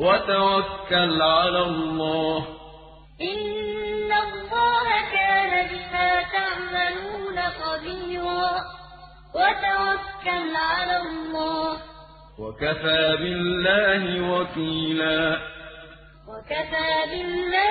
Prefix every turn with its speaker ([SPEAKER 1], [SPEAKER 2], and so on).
[SPEAKER 1] وَتَوَكَّلْ عَلَى اللَّهِ ۚ.
[SPEAKER 2] إِنَّ اللَّهَ كَانَ بِمَا تَعْمَلُونَ خَبِيرًا. وَتَوَكَّلْ عَلَى اللَّهِ ۚ.
[SPEAKER 1] وَكَفَىٰ بِاللَّهِ وَكِيلًا.
[SPEAKER 2] وَكَفَىٰ بِاللَّهِ وَكِيلًا